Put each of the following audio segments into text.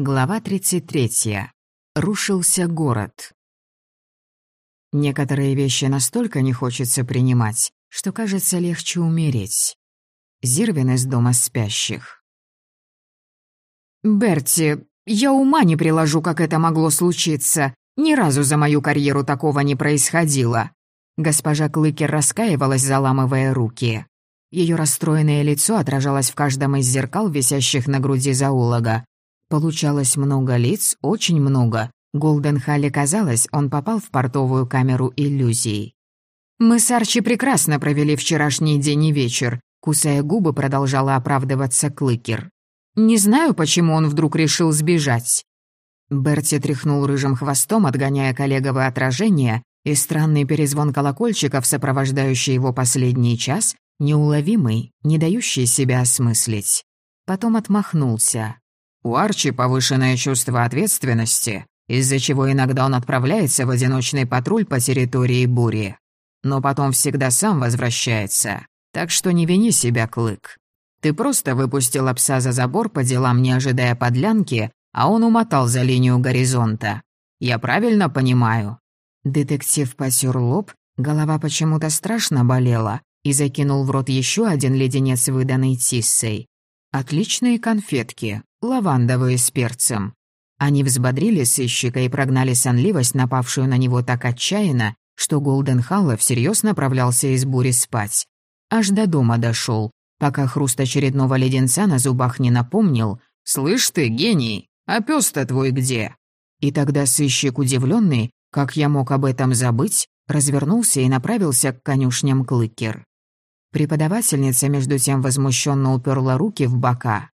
Глава 33. Рушился город. Некоторые вещи настолько не хочется принимать, что кажется легче умереть. Зирвин из дома спящих. «Берти, я ума не приложу, как это могло случиться. Ни разу за мою карьеру такого не происходило». Госпожа Клыкер раскаивалась, заламывая руки. Ее расстроенное лицо отражалось в каждом из зеркал, висящих на груди зоолога, Получалось много лиц, очень много. Голден Халли казалось, он попал в портовую камеру иллюзий. «Мы с Арчи прекрасно провели вчерашний день и вечер», кусая губы, продолжала оправдываться Клыкер. «Не знаю, почему он вдруг решил сбежать». Берти тряхнул рыжим хвостом, отгоняя коллеговое отражение, и странный перезвон колокольчиков, сопровождающий его последний час, неуловимый, не дающий себя осмыслить. Потом отмахнулся. У Арчи повышенное чувство ответственности, из-за чего иногда он отправляется в одиночный патруль по территории бури. Но потом всегда сам возвращается. Так что не вини себя, Клык. Ты просто выпустил пса за забор по делам, не ожидая подлянки, а он умотал за линию горизонта. Я правильно понимаю?» Детектив посер лоб, голова почему-то страшно болела и закинул в рот еще один леденец, выданный Тиссой. Отличные конфетки, лавандовые с перцем. Они взбодрили сыщика и прогнали сонливость, напавшую на него так отчаянно, что Голден Халла всерьез направлялся из бури спать. Аж до дома дошел, пока хруст очередного леденца на зубах не напомнил «Слышь ты, гений, а пёс-то твой где?» И тогда сыщик, удивленный, как я мог об этом забыть, развернулся и направился к конюшням Клыкер. Преподавательница между тем возмущенно уперла руки в бока.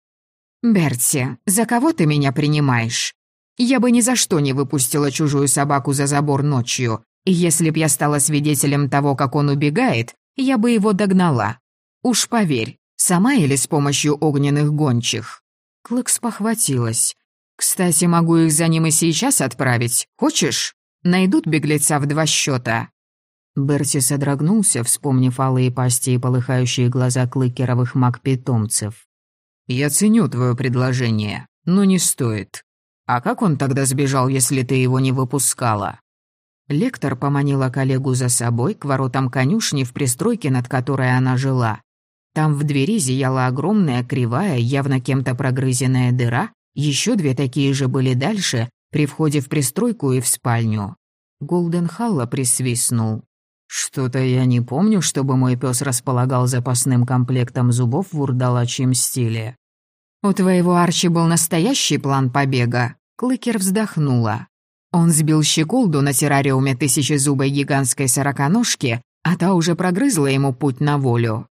«Берти, за кого ты меня принимаешь? Я бы ни за что не выпустила чужую собаку за забор ночью, и если б я стала свидетелем того, как он убегает, я бы его догнала. Уж поверь, сама или с помощью огненных гончих?» Клыкс похватилась. «Кстати, могу их за ним и сейчас отправить. Хочешь? Найдут беглеца в два счета. Берти содрогнулся, вспомнив алые пасти и полыхающие глаза клыкеровых маг-питомцев. «Я ценю твое предложение, но не стоит. А как он тогда сбежал, если ты его не выпускала?» Лектор поманила коллегу за собой к воротам конюшни в пристройке, над которой она жила. Там в двери зияла огромная, кривая, явно кем-то прогрызенная дыра, еще две такие же были дальше, при входе в пристройку и в спальню. Голден Халла присвистнул. «Что-то я не помню, чтобы мой пес располагал запасным комплектом зубов в урдалачьем стиле». «У твоего Арчи был настоящий план побега?» Клыкер вздохнула. Он сбил щеколду на террариуме тысячезубой гигантской сороконожки, а та уже прогрызла ему путь на волю.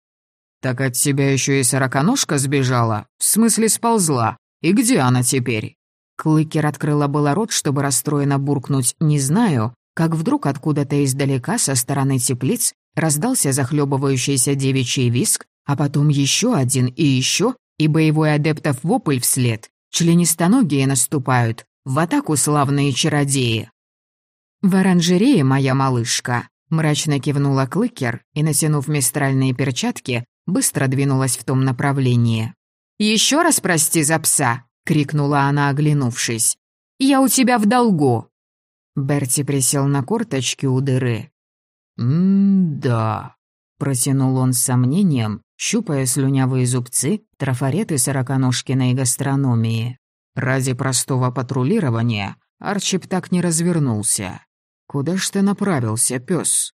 «Так от тебя еще и сороконожка сбежала? В смысле сползла? И где она теперь?» Клыкер открыла было рот, чтобы расстроенно буркнуть «не знаю», как вдруг откуда-то издалека со стороны теплиц раздался захлебывающийся девичий виск, а потом еще один и еще, и боевой адептов вопль вслед. Членистоногие наступают, в атаку славные чародеи. «В оранжерее, моя малышка», — мрачно кивнула Клыкер и, натянув мистральные перчатки, быстро двинулась в том направлении. «Еще раз прости за пса!» — крикнула она, оглянувшись. «Я у тебя в долгу!» Берти присел на корточки у дыры. «М-да», — протянул он с сомнением, щупая слюнявые зубцы, трафареты сороконожкиной гастрономии. Ради простого патрулирования Арчип так не развернулся. «Куда ж ты направился, пес?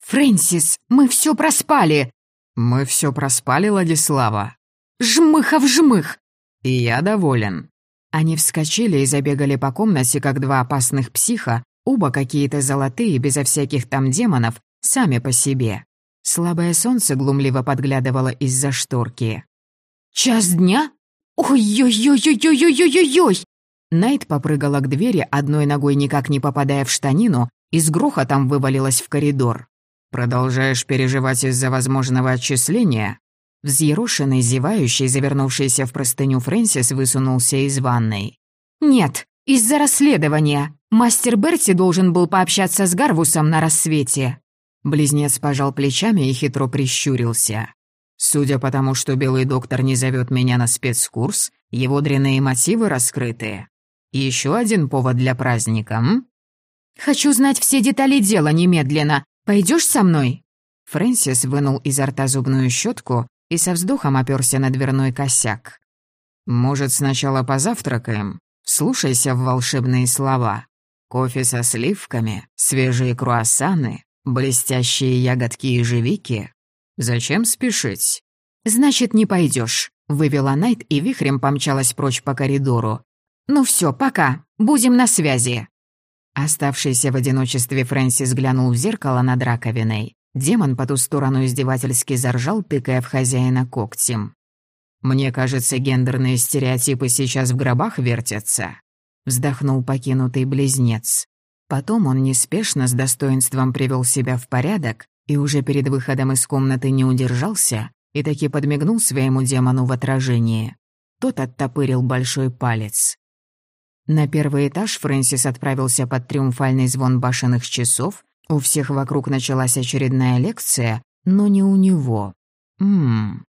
«Фрэнсис, мы все проспали!» «Мы все проспали, Ладислава?» «Жмыхов жмых!» «И я доволен. Они вскочили и забегали по комнате, как два опасных психа, оба какие-то золотые, безо всяких там демонов, сами по себе. Слабое солнце глумливо подглядывало из-за шторки. «Час дня? Ой-ой-ой-ой-ой-ой-ой-ой!» Найт попрыгала к двери, одной ногой никак не попадая в штанину, и с грохотом вывалилась в коридор. «Продолжаешь переживать из-за возможного отчисления?» Взъерошенный, зевающий, завернувшийся в простыню Фрэнсис высунулся из ванной. «Нет, из-за расследования. Мастер Берти должен был пообщаться с Гарвусом на рассвете». Близнец пожал плечами и хитро прищурился. Судя по тому, что белый доктор не зовет меня на спецкурс, его дрянные мотивы раскрыты. Еще один повод для праздника, м? «Хочу знать все детали дела немедленно. Пойдешь со мной?» Фрэнсис вынул изо рта зубную щетку и со вздохом оперся на дверной косяк. «Может, сначала позавтракаем? Слушайся в волшебные слова. Кофе со сливками, свежие круассаны, блестящие ягодки и ежевики. Зачем спешить?» «Значит, не пойдешь», — вывела Найт и вихрем помчалась прочь по коридору. «Ну все, пока. Будем на связи». Оставшийся в одиночестве Фрэнсис глянул в зеркало над раковиной. Демон по ту сторону издевательски заржал, тыкая в хозяина когтем. «Мне кажется, гендерные стереотипы сейчас в гробах вертятся», — вздохнул покинутый близнец. Потом он неспешно, с достоинством привел себя в порядок и уже перед выходом из комнаты не удержался и таки подмигнул своему демону в отражении. Тот оттопырил большой палец. На первый этаж Фрэнсис отправился под триумфальный звон башенных часов. У всех вокруг началась очередная лекция, но не у него. Ммм,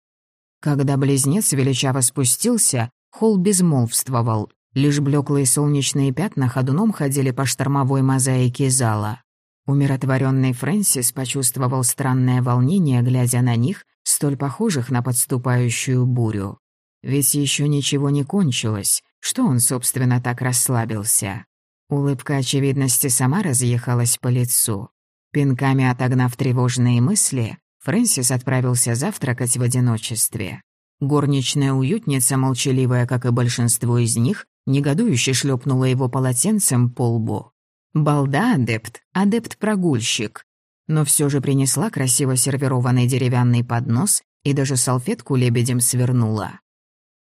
когда близнец величаво спустился, холл безмолвствовал. Лишь блеклые солнечные пятна ходуном ходили по штормовой мозаике зала. Умиротворенный Фрэнсис почувствовал странное волнение, глядя на них, столь похожих на подступающую бурю. Ведь еще ничего не кончилось, что он, собственно, так расслабился. Улыбка очевидности сама разъехалась по лицу. Пинками отогнав тревожные мысли, Фрэнсис отправился завтракать в одиночестве. Горничная уютница, молчаливая, как и большинство из них, негодующе шлепнула его полотенцем по лбу. Балда адепт, адепт-прогульщик. Но все же принесла красиво сервированный деревянный поднос и даже салфетку лебедем свернула.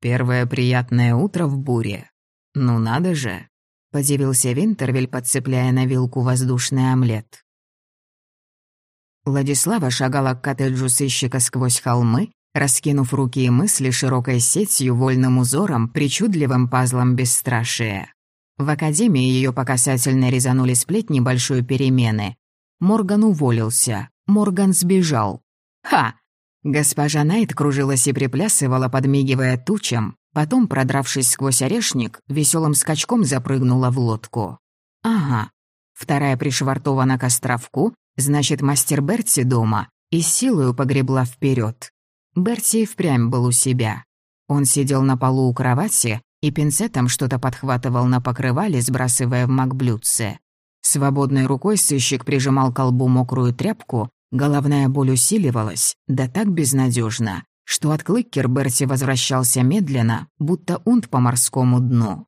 Первое приятное утро в буре. Ну надо же. Подивился Винтервель, подцепляя на вилку воздушный омлет. Владислава шагала к коттеджу сыщика сквозь холмы, раскинув руки и мысли широкой сетью, вольным узором, причудливым пазлом бесстрашия. В академии ее по касательной резанули сплетни большой перемены. Морган уволился, Морган сбежал. Ха! Госпожа Найт кружилась и приплясывала, подмигивая тучам, потом, продравшись сквозь орешник, веселым скачком запрыгнула в лодку. Ага. Вторая пришвартована к островку, Значит, мастер Берти дома и силою погребла вперед. Берти впрямь был у себя. Он сидел на полу у кровати и пинцетом что-то подхватывал на покрывале, сбрасывая в макблюдце. Свободной рукой сыщик прижимал колбу мокрую тряпку, головная боль усиливалась, да так безнадежно, что от Клыккер Берти возвращался медленно, будто унт по морскому дну.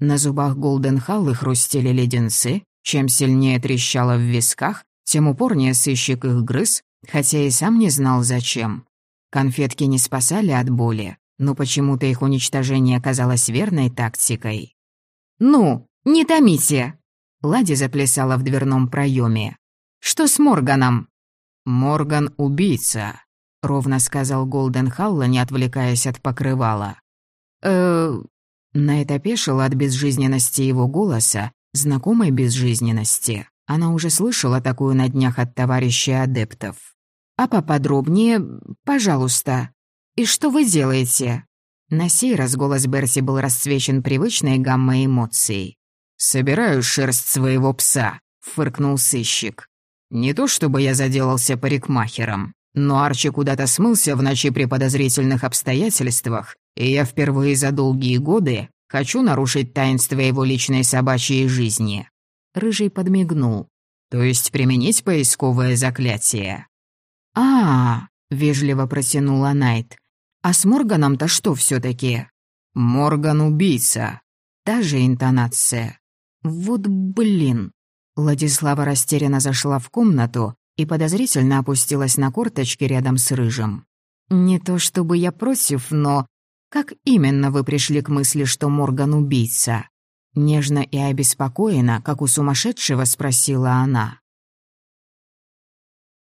На зубах Голденхаллы хрустели леденцы, чем сильнее трещало в висках, тем упорнее сыщик их грыз, хотя и сам не знал зачем. Конфетки не спасали от боли, но почему-то их уничтожение оказалось верной тактикой. «Ну, не томите!» Лади заплясала в дверном проеме. «Что с Морганом?» «Морган — убийца», — ровно сказал Голден Халла, не отвлекаясь от покрывала. э Найт опешила от безжизненности его голоса, знакомой безжизненности. Она уже слышала такую на днях от товарищей адептов. «А поподробнее, пожалуйста. И что вы делаете?» На сей раз голос Берси был расцвечен привычной гаммой эмоций. «Собираю шерсть своего пса», — фыркнул сыщик. «Не то чтобы я заделался парикмахером, но Арчи куда-то смылся в ночи при подозрительных обстоятельствах, и я впервые за долгие годы хочу нарушить таинство его личной собачьей жизни. Рыжий подмигнул. «То есть применить поисковое заклятие?» а, -а, -а вежливо протянула Найт. «А с Морганом-то что все таки «Морган убийца». Та же интонация. «Вот блин». Владислава растерянно зашла в комнату и подозрительно опустилась на корточки рядом с Рыжим. «Не то чтобы я против, но как именно вы пришли к мысли, что Морган убийца?» Нежно и обеспокоенно, как у сумасшедшего, спросила она.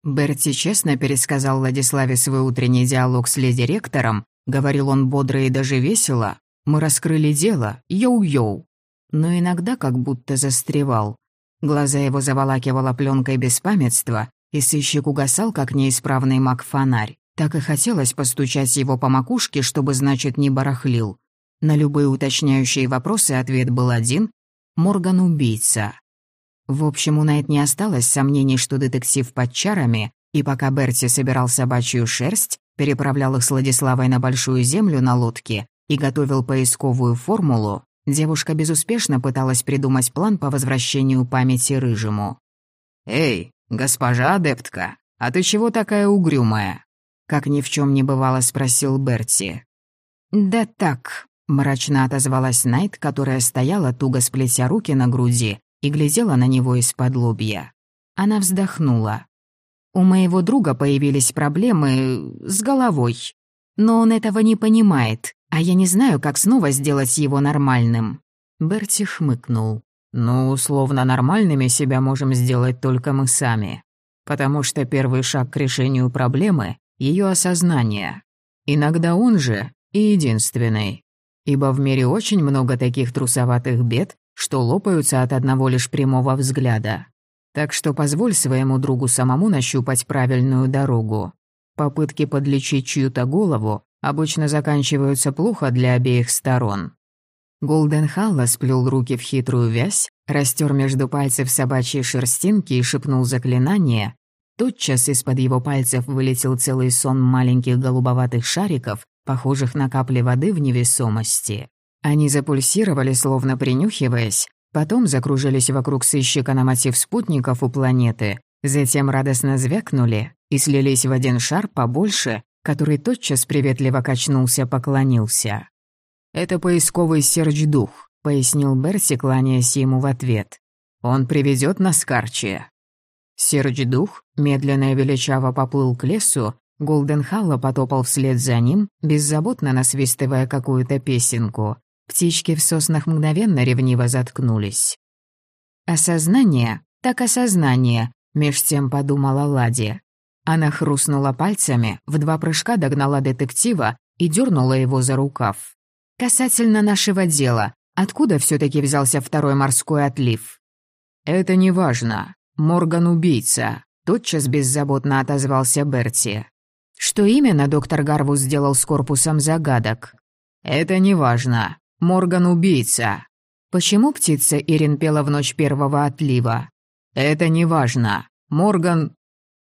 Берти честно пересказал Владиславе свой утренний диалог с леди-ректором, говорил он бодро и даже весело. Мы раскрыли дело, йоу-йоу. Но иногда как будто застревал. Глаза его заволакивала пленкой беспамятства, и сыщик угасал, как неисправный маг-фонарь. Так и хотелось постучать его по макушке, чтобы, значит, не барахлил. На любые уточняющие вопросы ответ был один — Морган убийца. В общем, у Найт не осталось сомнений, что детектив под чарами, и пока Берти собирал собачью шерсть, переправлял их с Владиславой на Большую Землю на лодке и готовил поисковую формулу, девушка безуспешно пыталась придумать план по возвращению памяти Рыжему. «Эй, госпожа адептка, а ты чего такая угрюмая?» Как ни в чем не бывало, спросил Берти. «Да так», — мрачно отозвалась Найт, которая стояла, туго сплетя руки на груди, и глядела на него из-под лобья. Она вздохнула. «У моего друга появились проблемы с головой. Но он этого не понимает, а я не знаю, как снова сделать его нормальным». Берти хмыкнул. «Ну, условно нормальными себя можем сделать только мы сами. Потому что первый шаг к решению проблемы — ее осознание. Иногда он же и единственный. Ибо в мире очень много таких трусоватых бед, что лопаются от одного лишь прямого взгляда. Так что позволь своему другу самому нащупать правильную дорогу. Попытки подлечить чью-то голову обычно заканчиваются плохо для обеих сторон. Голден Халла сплел руки в хитрую вязь, растер между пальцев собачьи шерстинки и шепнул заклинание. Тотчас из-под его пальцев вылетел целый сон маленьких голубоватых шариков, похожих на капли воды в невесомости. Они запульсировали, словно принюхиваясь, потом закружились вокруг сыщика на мотив спутников у планеты, затем радостно звякнули и слились в один шар побольше, который тотчас приветливо качнулся, поклонился. «Это поисковый сердж-дух», — пояснил Берси, кланяясь ему в ответ. «Он приведет нас к Арчи». Сердж-дух медленно и величаво поплыл к лесу, Голденхалла потопал вслед за ним, беззаботно насвистывая какую-то песенку. Птички в соснах мгновенно ревниво заткнулись. «Осознание, так осознание», — меж тем подумала Лади. Она хрустнула пальцами, в два прыжка догнала детектива и дернула его за рукав. «Касательно нашего дела, откуда все таки взялся второй морской отлив?» «Это не важно. Морган убийца», — тотчас беззаботно отозвался Берти. «Что именно доктор Гарвус сделал с корпусом загадок?» «Это не важно. Морган убийца. Почему птица Ирин пела в ночь первого отлива? Это не важно. Морган...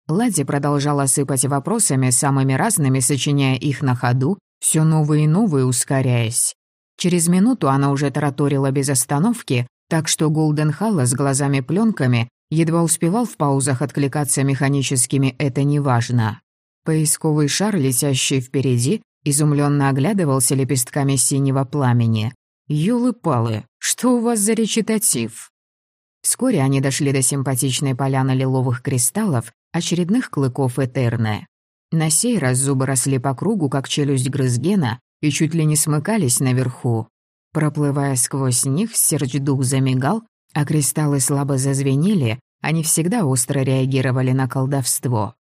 Лади продолжала сыпать вопросами, самыми разными, сочиняя их на ходу, все новые и новые ускоряясь. Через минуту она уже тараторила без остановки, так что Голден Халла с глазами-пленками едва успевал в паузах откликаться механическими «это не важно». Поисковый шар, летящий впереди, изумленно оглядывался лепестками синего пламени. «Ёлы-палы, что у вас за речитатив?» Вскоре они дошли до симпатичной поляны лиловых кристаллов, очередных клыков Этерны. На сей раз зубы росли по кругу, как челюсть грызгена, и чуть ли не смыкались наверху. Проплывая сквозь них, сердж-дух замигал, а кристаллы слабо зазвенели, они всегда остро реагировали на колдовство.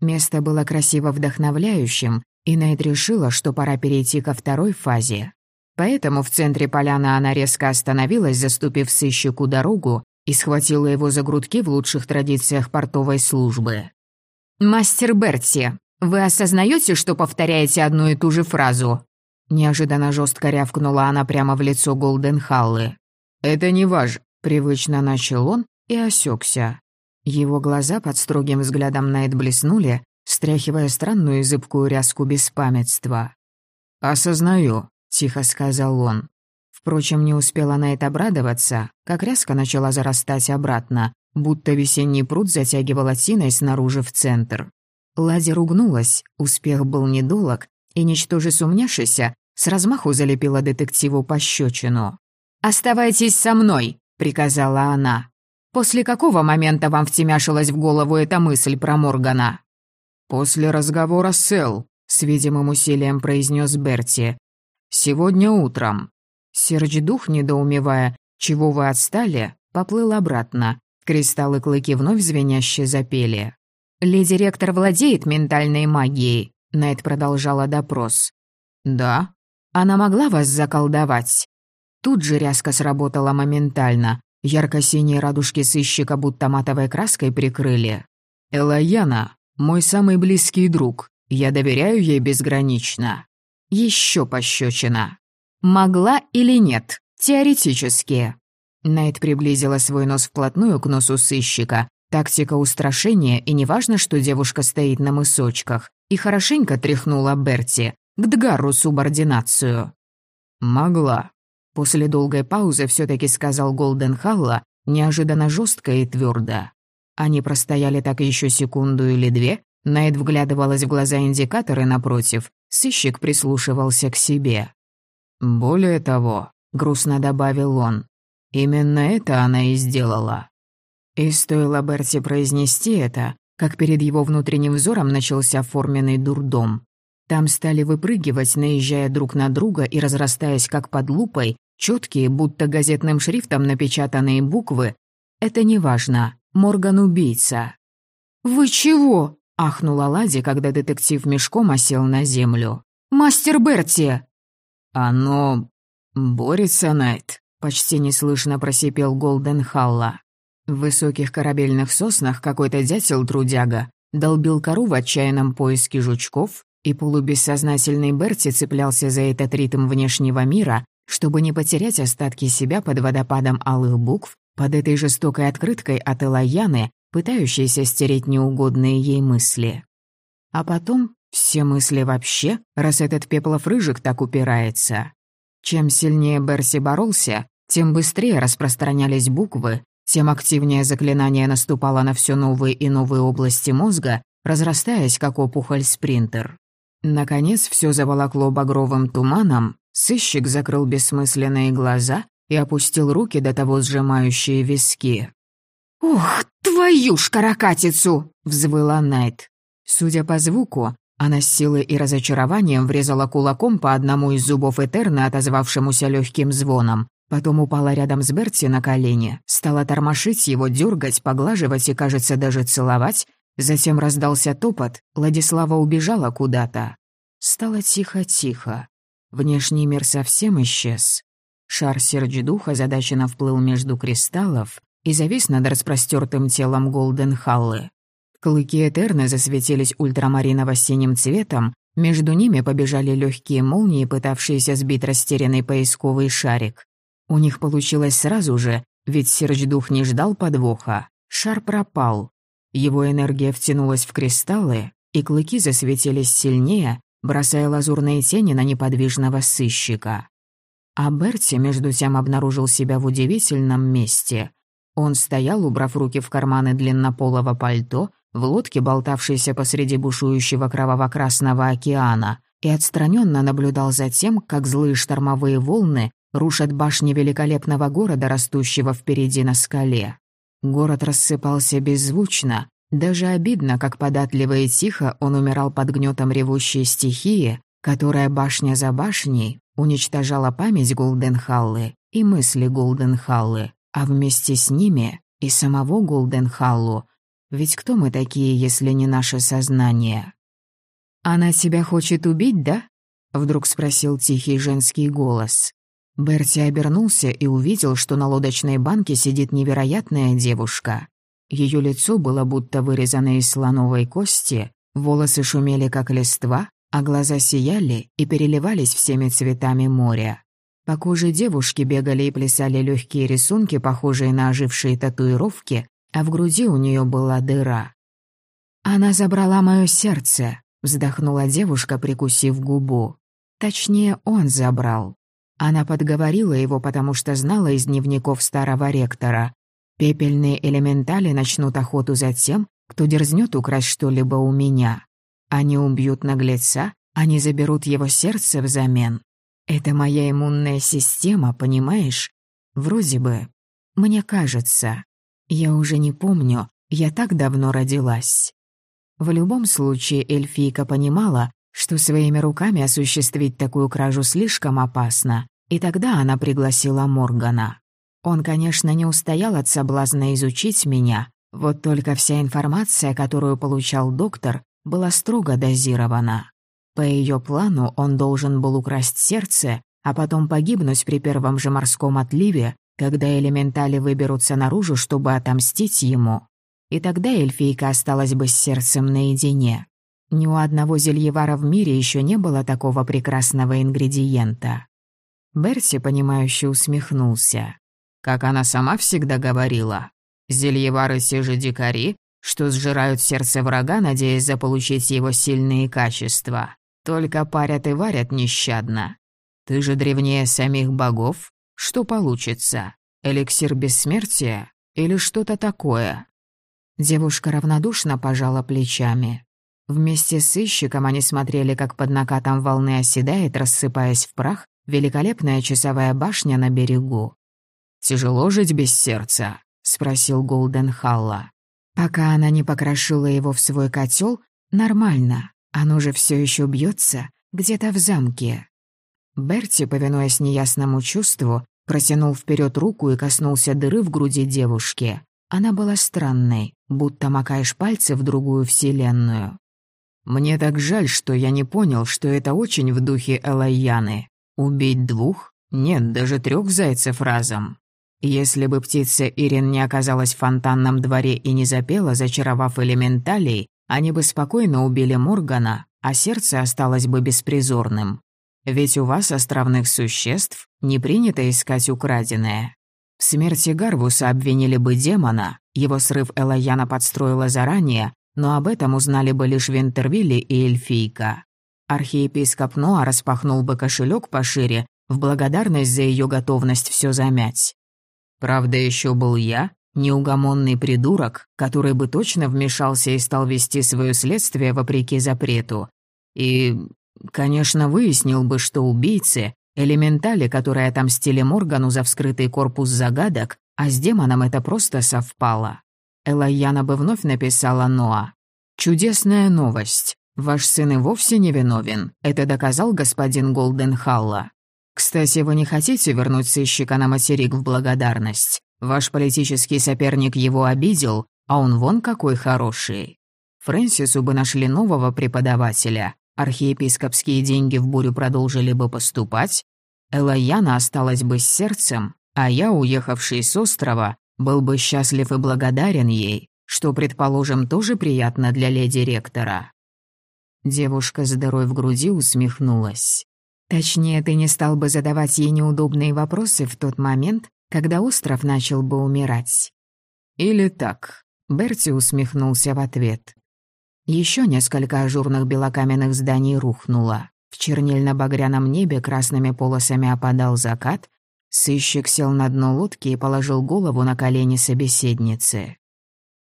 Место было красиво вдохновляющим, и Найт решила, что пора перейти ко второй фазе. Поэтому в центре поляны она резко остановилась, заступив сыщику дорогу, и схватила его за грудки в лучших традициях портовой службы. «Мастер Берти, вы осознаете, что повторяете одну и ту же фразу?» Неожиданно жестко рявкнула она прямо в лицо Голденхаллы. «Это не важ», — привычно начал он и осекся. Его глаза под строгим взглядом Найт блеснули, стряхивая странную и зыбкую ряску беспамятства. «Осознаю», — тихо сказал он. Впрочем, не успела на это обрадоваться, как ряска начала зарастать обратно, будто весенний пруд затягивала тиной снаружи в центр. Лади ругнулась, успех был недолог, и, ничтоже сумняшися, с размаху залепила детективу пощечину. «Оставайтесь со мной», — приказала она. «После какого момента вам втемяшилась в голову эта мысль про Моргана?» «После разговора с Эл», — с видимым усилием произнес Берти. «Сегодня утром». Сердж-дух, недоумевая, «Чего вы отстали?» поплыл обратно. Кристаллы клыки вновь звеняще запели. «Леди ректор владеет ментальной магией», — Найт продолжала допрос. «Да». «Она могла вас заколдовать?» Тут же рязко сработала моментально. Ярко-синие радужки сыщика будто матовой краской прикрыли. «Элаяна, мой самый близкий друг, Я доверяю ей безгранично. Еще пощечина. Могла или нет? Теоретически. Найт приблизила свой нос вплотную к носу сыщика. Тактика устрашения, и неважно, что девушка стоит на мысочках. И хорошенько тряхнула Берти. К Дгару субординацию. «Могла». После долгой паузы все таки сказал Голден Халла, неожиданно жестко и твердо. Они простояли так еще секунду или две, Найт вглядывалась в глаза индикаторы напротив, сыщик прислушивался к себе. «Более того», — грустно добавил он, — «именно это она и сделала». И стоило Берти произнести это, как перед его внутренним взором начался форменный дурдом. Там стали выпрыгивать, наезжая друг на друга и разрастаясь как под лупой, четкие, будто газетным шрифтом напечатанные буквы. Это неважно. Морган убийца. «Вы чего?» — ахнула Лади, когда детектив мешком осел на землю. «Мастер Берти!» «Оно... борется, Найт», — почти неслышно просипел Голден Халла. В высоких корабельных соснах какой-то дятел-трудяга долбил кору в отчаянном поиске жучков, и полубессознательный Берти цеплялся за этот ритм внешнего мира, чтобы не потерять остатки себя под водопадом алых букв, под этой жестокой открыткой от Элаяны, пытающейся стереть неугодные ей мысли. А потом все мысли вообще, раз этот пеплов рыжик так упирается. Чем сильнее Берси боролся, тем быстрее распространялись буквы, тем активнее заклинание наступало на все новые и новые области мозга, разрастаясь, как опухоль-спринтер. Наконец, все заволокло багровым туманом, сыщик закрыл бессмысленные глаза и опустил руки до того сжимающие виски. «Ух, твою ж каракатицу!» — взвыла Найт. Судя по звуку, она с силой и разочарованием врезала кулаком по одному из зубов Этерна, отозвавшемуся легким звоном. Потом упала рядом с Берти на колени, стала тормошить его, дергать, поглаживать и, кажется, даже целовать. Затем раздался топот, Владислава убежала куда-то. Стало тихо-тихо. Внешний мир совсем исчез. Шар сердж духа задаченно вплыл между кристаллов, и завис над распростертым телом Голден Халлы. Клыки Этерны засветились ультрамариново-синим цветом, между ними побежали легкие молнии, пытавшиеся сбить растерянный поисковый шарик. У них получилось сразу же, ведь Сердж-дух не ждал подвоха. Шар пропал. Его энергия втянулась в кристаллы, и клыки засветились сильнее, бросая лазурные тени на неподвижного сыщика. А Берти между тем обнаружил себя в удивительном месте. Он стоял, убрав руки в карманы длиннополого пальто, в лодке, болтавшейся посреди бушующего кроваво-красного океана, и отстраненно наблюдал за тем, как злые штормовые волны рушат башни великолепного города, растущего впереди на скале. Город рассыпался беззвучно, даже обидно, как податливо и тихо он умирал под гнетом ревущей стихии, которая башня за башней уничтожала память Голденхаллы и мысли Голденхаллы а вместе с ними и самого Голденхаллу. Ведь кто мы такие, если не наше сознание? «Она тебя хочет убить, да?» — вдруг спросил тихий женский голос. Берти обернулся и увидел, что на лодочной банке сидит невероятная девушка. Ее лицо было будто вырезано из слоновой кости, волосы шумели как листва, а глаза сияли и переливались всеми цветами моря. По коже девушки бегали и плясали легкие рисунки, похожие на ожившие татуировки, а в груди у нее была дыра. «Она забрала мое сердце», — вздохнула девушка, прикусив губу. Точнее, он забрал. Она подговорила его, потому что знала из дневников старого ректора. Пепельные элементали начнут охоту за тем, кто дерзнет украсть что-либо у меня. Они убьют наглеца, они заберут его сердце взамен. Это моя иммунная система, понимаешь? Вроде бы. Мне кажется. Я уже не помню, я так давно родилась. В любом случае эльфийка понимала, что своими руками осуществить такую кражу слишком опасно, и тогда она пригласила Моргана. Он, конечно, не устоял от соблазна изучить меня, вот только вся информация, которую получал доктор, была строго дозирована. По ее плану он должен был украсть сердце, а потом погибнуть при первом же морском отливе, когда элементали выберутся наружу, чтобы отомстить ему. И тогда эльфийка осталась бы с сердцем наедине. Ни у одного зельевара в мире еще не было такого прекрасного ингредиента. Берси, понимающе усмехнулся. Как она сама всегда говорила, зельевары все же дикари, что сжирают сердце врага, надеясь заполучить его сильные качества. Только парят и варят нещадно. Ты же древнее самих богов. Что получится? Эликсир бессмертия или что-то такое?» Девушка равнодушно пожала плечами. Вместе с сыщиком они смотрели, как под накатом волны оседает, рассыпаясь в прах, великолепная часовая башня на берегу. «Тяжело жить без сердца?» — спросил Голден Халла. Пока она не покрошила его в свой котел, нормально. Оно же все еще бьется где-то в замке. Берти, повинуясь неясному чувству, протянул вперед руку и коснулся дыры в груди девушки. Она была странной, будто макаешь пальцы в другую вселенную. «Мне так жаль, что я не понял, что это очень в духе Элайяны. Убить двух? Нет, даже трех зайцев разом. Если бы птица Ирин не оказалась в фонтанном дворе и не запела, зачаровав элементалей, они бы спокойно убили Моргана, а сердце осталось бы беспризорным. Ведь у вас, островных существ, не принято искать украденное. В смерти Гарвуса обвинили бы демона, его срыв Элаяна подстроила заранее, но об этом узнали бы лишь Винтервилли и Эльфийка. Архиепископ Ноа распахнул бы кошелек пошире в благодарность за ее готовность все замять. Правда, еще был я, неугомонный придурок, который бы точно вмешался и стал вести свое следствие вопреки запрету. И Конечно, выяснил бы, что убийцы — элементали, которые отомстили Моргану за вскрытый корпус загадок, а с демоном это просто совпало. Элайяна бы вновь написала Ноа. «Чудесная новость. Ваш сын и вовсе не виновен. Это доказал господин Голденхалла. Кстати, вы не хотите вернуть сыщика на материк в благодарность? Ваш политический соперник его обидел, а он вон какой хороший. Фрэнсису бы нашли нового преподавателя, архиепископские деньги в бурю продолжили бы поступать, Элайяна осталась бы с сердцем, а я, уехавший с острова, был бы счастлив и благодарен ей, что, предположим, тоже приятно для леди ректора». Девушка с дырой в груди усмехнулась. «Точнее, ты не стал бы задавать ей неудобные вопросы в тот момент, когда остров начал бы умирать». «Или так», — Берти усмехнулся в ответ. Еще несколько ажурных белокаменных зданий рухнуло. В чернильно-багряном небе красными полосами опадал закат. Сыщик сел на дно лодки и положил голову на колени собеседницы.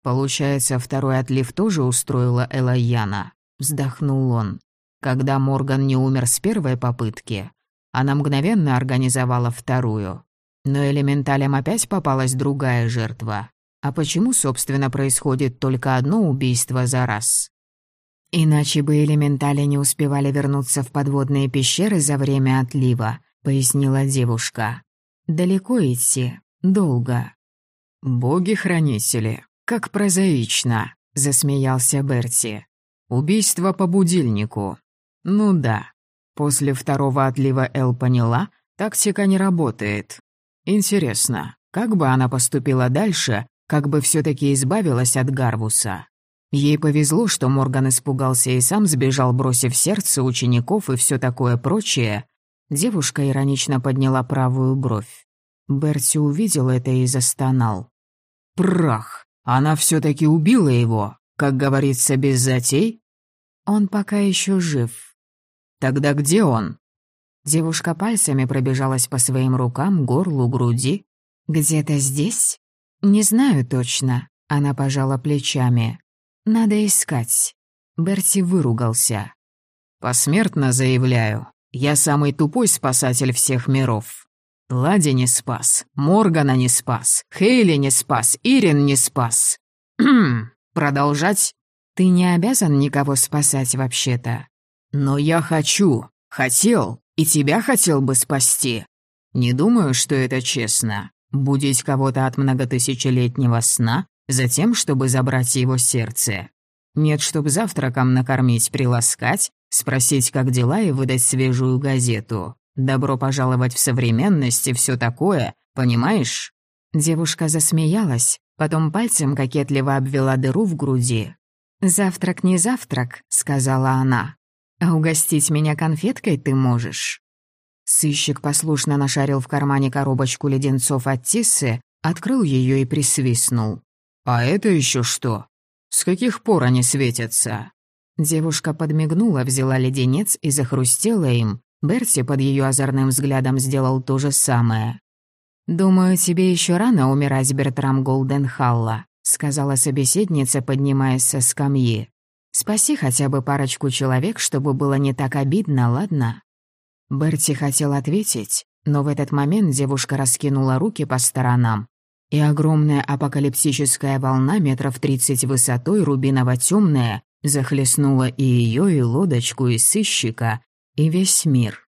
«Получается, второй отлив тоже устроила Элайяна», — вздохнул он. «Когда Морган не умер с первой попытки, она мгновенно организовала вторую. Но элементалям опять попалась другая жертва. А почему, собственно, происходит только одно убийство за раз?» «Иначе бы элементали не успевали вернуться в подводные пещеры за время отлива», — пояснила девушка. «Далеко идти, долго». «Боги-хранители, как прозаично», — засмеялся Берти. «Убийство по будильнику. Ну да. После второго отлива Эл поняла, тактика не работает. Интересно, как бы она поступила дальше, как бы все таки избавилась от Гарвуса?» Ей повезло, что Морган испугался и сам сбежал, бросив сердце учеников и все такое прочее. Девушка иронично подняла правую бровь. Берти увидел это и застонал. «Прах! Она все таки убила его, как говорится, без затей?» «Он пока еще жив». «Тогда где он?» Девушка пальцами пробежалась по своим рукам, горлу, груди. «Где-то здесь?» «Не знаю точно», — она пожала плечами. Надо искать. Берти выругался. Посмертно заявляю, я самый тупой спасатель всех миров. Лади не спас, Моргана не спас, Хейли не спас, Ирин не спас. Продолжать? Ты не обязан никого спасать вообще-то. Но я хочу, хотел, и тебя хотел бы спасти. Не думаю, что это честно. Будить кого-то от многотысячелетнего сна затем, чтобы забрать его сердце. Нет, чтобы завтраком накормить, приласкать, спросить, как дела и выдать свежую газету. Добро пожаловать в современность и все такое, понимаешь?» Девушка засмеялась, потом пальцем кокетливо обвела дыру в груди. «Завтрак не завтрак», — сказала она. «А угостить меня конфеткой ты можешь». Сыщик послушно нашарил в кармане коробочку леденцов от Тиссы, открыл ее и присвистнул. «А это еще что? С каких пор они светятся?» Девушка подмигнула, взяла леденец и захрустела им. Берти под ее озорным взглядом сделал то же самое. «Думаю, тебе еще рано умирать, Бертрам Голденхалла», сказала собеседница, поднимаясь со скамьи. «Спаси хотя бы парочку человек, чтобы было не так обидно, ладно?» Берти хотел ответить, но в этот момент девушка раскинула руки по сторонам, и огромная апокалиптическая волна метров тридцать высотой, рубиново-темная, захлестнула и ее, и лодочку, и сыщика, и весь мир.